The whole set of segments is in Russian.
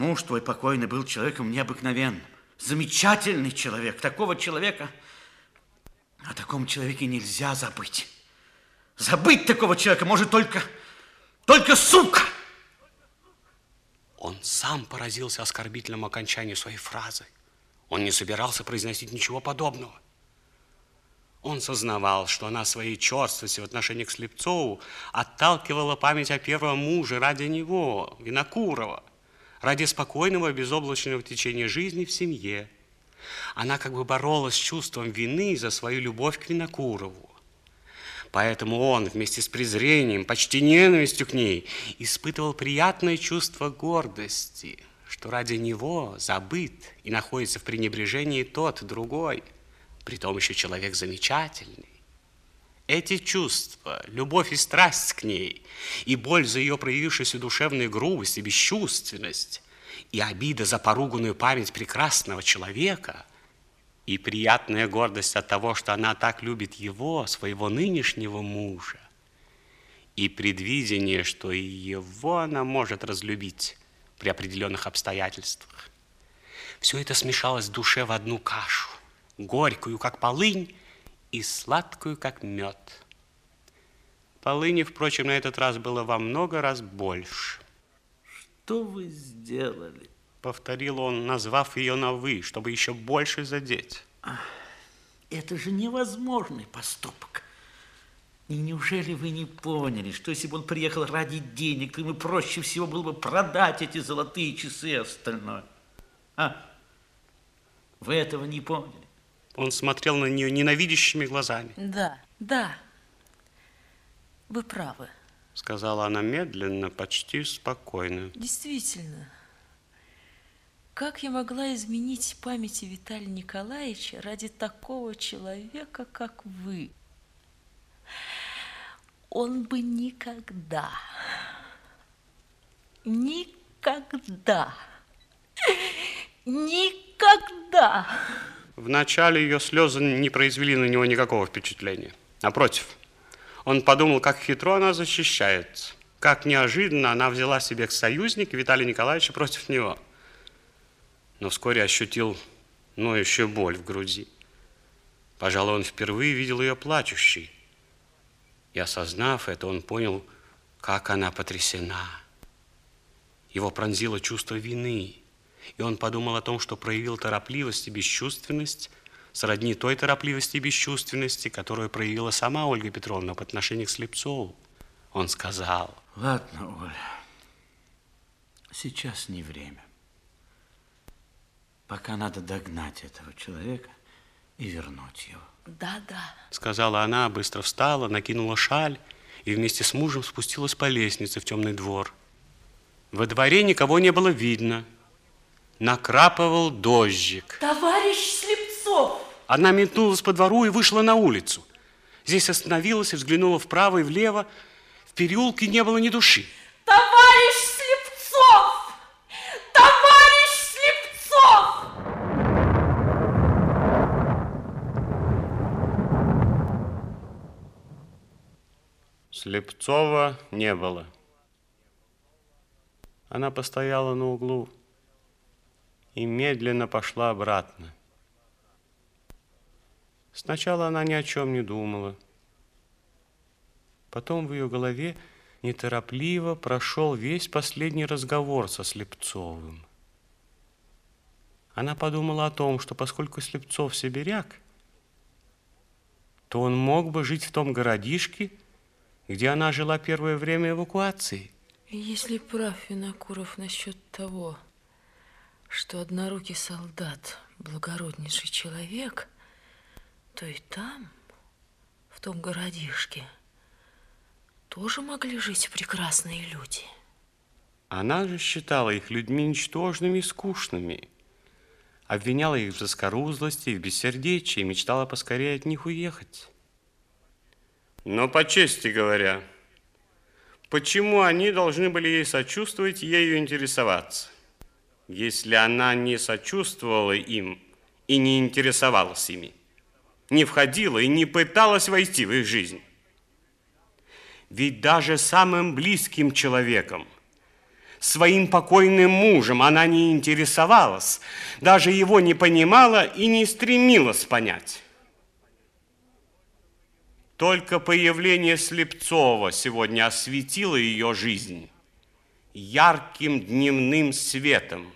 Муж твой покойный был человеком необыкновенным. Замечательный человек. Такого человека... О таком человеке нельзя забыть. Забыть такого человека может только... Только сука! Он сам поразился оскорбительному окончанию своей фразы. Он не собирался произносить ничего подобного. Он сознавал, что она своей черствостью в отношении к Слепцову отталкивала память о первом муже ради него, Винокурова, ради спокойного безоблачного течения жизни в семье. Она как бы боролась с чувством вины за свою любовь к Винокурову. Поэтому он вместе с презрением, почти ненавистью к ней, испытывал приятное чувство гордости, что ради него забыт и находится в пренебрежении тот, другой, притом еще человек замечательный. Эти чувства, любовь и страсть к ней, и боль за ее проявившуюся душевную грубость и бесчувственность, и обида за поруганную память прекрасного человека – и приятная гордость от того, что она так любит его, своего нынешнего мужа, и предвидение, что и его она может разлюбить при определенных обстоятельствах. Все это смешалось в душе в одну кашу, горькую, как полынь, и сладкую, как мед. Полыни, впрочем, на этот раз было во много раз больше. Что вы сделали? Повторил он, назвав ее на «вы», чтобы еще больше задеть. Это же невозможный поступок. И неужели вы не поняли, что если бы он приехал ради денег, то ему проще всего было бы продать эти золотые часы и остальное? А? Вы этого не поняли? Он смотрел на нее ненавидящими глазами. Да, да, вы правы. Сказала она медленно, почти спокойно. Действительно, как я могла изменить памяти Виталия Николаевича ради такого человека, как вы? Он бы никогда, никогда, никогда... Вначале ее слезы не произвели на него никакого впечатления. Напротив, он подумал, как хитро она защищается, как неожиданно она взяла себе к союзник Виталия Николаевича против него – но вскоре ощутил ноющую боль в груди. Пожалуй, он впервые видел ее плачущей. И осознав это, он понял, как она потрясена. Его пронзило чувство вины, и он подумал о том, что проявил торопливость и бесчувственность, сродни той торопливости и бесчувственности, которую проявила сама Ольга Петровна по отношению к Слепцову. Он сказал... Ладно, Оля, сейчас не время. Пока надо догнать этого человека и вернуть его. Да, да. Сказала она, быстро встала, накинула шаль и вместе с мужем спустилась по лестнице в темный двор. Во дворе никого не было видно. Накрапывал дождик. Товарищ Слепцов! Она метнулась по двору и вышла на улицу. Здесь остановилась и взглянула вправо и влево. В переулке не было ни души. Товарищ Слепцов! Слепцова не было. Она постояла на углу и медленно пошла обратно. Сначала она ни о чем не думала. Потом в ее голове неторопливо прошел весь последний разговор со Слепцовым. Она подумала о том, что поскольку Слепцов сибиряк, то он мог бы жить в том городишке, где она жила первое время эвакуации. Если прав Винокуров насчет того, что однорукий солдат – благороднейший человек, то и там, в том городишке, тоже могли жить прекрасные люди. Она же считала их людьми ничтожными и скучными, обвиняла их в заскорузлости и в бессердечии, мечтала поскорее от них уехать. Но по чести говоря, почему они должны были ей сочувствовать, ею интересоваться, если она не сочувствовала им и не интересовалась ими, не входила и не пыталась войти в их жизнь? Ведь даже самым близким человеком, Своим покойным мужем она не интересовалась, даже его не понимала и не стремилась понять. Только появление Слепцова сегодня осветило ее жизнь ярким дневным светом.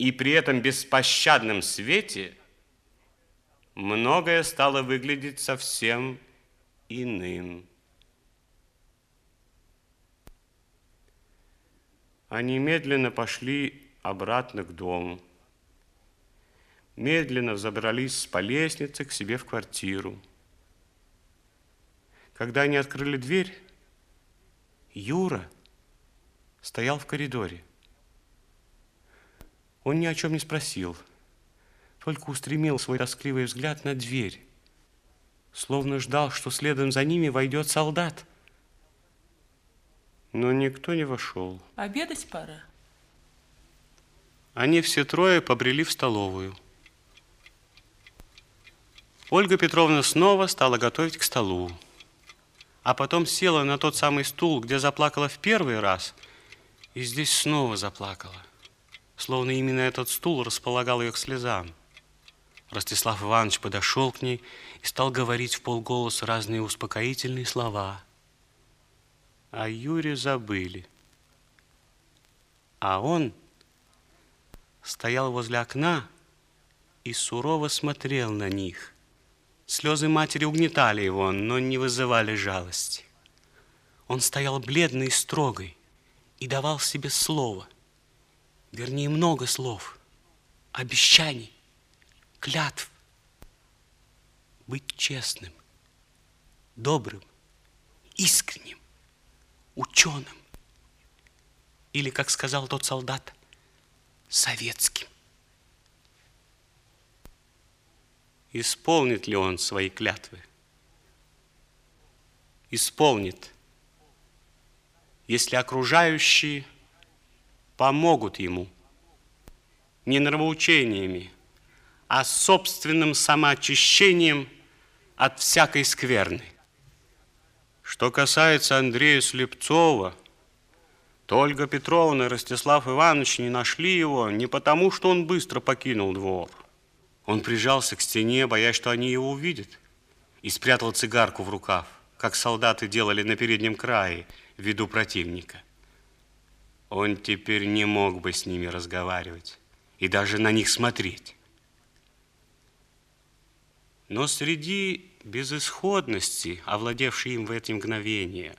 И при этом беспощадном свете многое стало выглядеть совсем иным. Они медленно пошли обратно к дому. Медленно взобрались по лестнице к себе в квартиру. Когда они открыли дверь, Юра стоял в коридоре. Он ни о чем не спросил, только устремил свой тоскливый взгляд на дверь, словно ждал, что следом за ними войдет солдат. Но никто не вошел. Обедать пора. Они все трое побрели в столовую. Ольга Петровна снова стала готовить к столу, а потом села на тот самый стул, где заплакала в первый раз, и здесь снова заплакала, словно именно этот стул располагал ее к слезам. Ростислав Иванович подошел к ней и стал говорить в полголоса разные успокоительные слова – о Юре забыли. А он стоял возле окна и сурово смотрел на них. Слезы матери угнетали его, но не вызывали жалости. Он стоял бледный и строгой и давал себе слово, вернее, много слов, обещаний, клятв. Быть честным, добрым, искренним ученым. Или, как сказал тот солдат, советским. Исполнит ли он свои клятвы? Исполнит, если окружающие помогут ему не нравоучениями, а собственным самоочищением от всякой скверны. Что касается Андрея Слепцова, то Ольга Петровна и Ростислав Иванович не нашли его не потому, что он быстро покинул двор. Он прижался к стене, боясь, что они его увидят, и спрятал цигарку в рукав, как солдаты делали на переднем крае в виду противника. Он теперь не мог бы с ними разговаривать и даже на них смотреть. Но среди безысходности, овладевшей им в эти мгновения,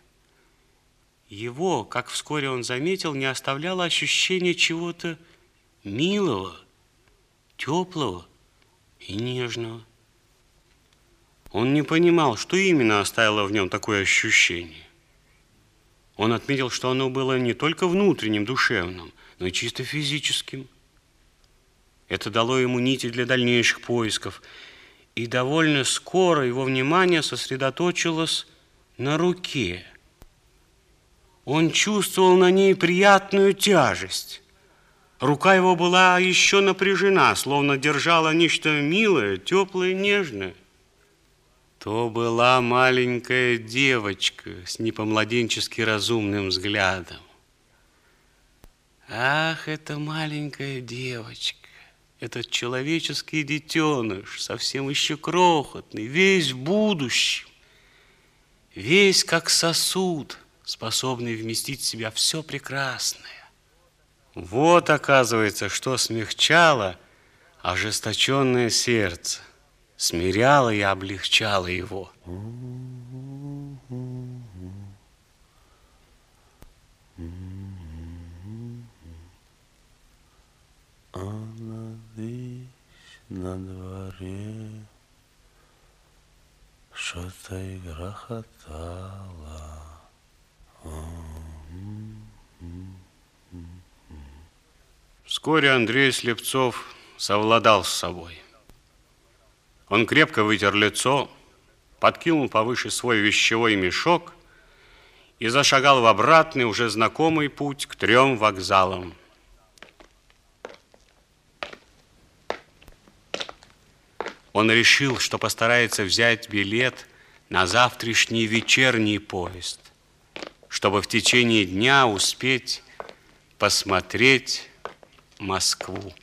его, как вскоре он заметил, не оставляло ощущение чего-то милого, теплого и нежного. Он не понимал, что именно оставило в нем такое ощущение. Он отметил, что оно было не только внутренним, душевным, но и чисто физическим. Это дало ему нити для дальнейших поисков – и довольно скоро его внимание сосредоточилось на руке. Он чувствовал на ней приятную тяжесть. Рука его была еще напряжена, словно держала нечто милое, теплое, нежное. То была маленькая девочка с непомладенчески разумным взглядом. Ах, эта маленькая девочка! Этот человеческий детеныш, совсем еще крохотный, весь в будущем, весь как сосуд, способный вместить в себя все прекрасное. Вот, оказывается, что смягчало ожесточенное сердце, смиряло и облегчало его. на дворе что-то и грохотало. Вскоре Андрей Слепцов совладал с собой. Он крепко вытер лицо, подкинул повыше свой вещевой мешок и зашагал в обратный, уже знакомый путь к трем вокзалам. Он решил, что постарается взять билет на завтрашний вечерний поезд. чтобы в течение дня успеть посмотреть Москву.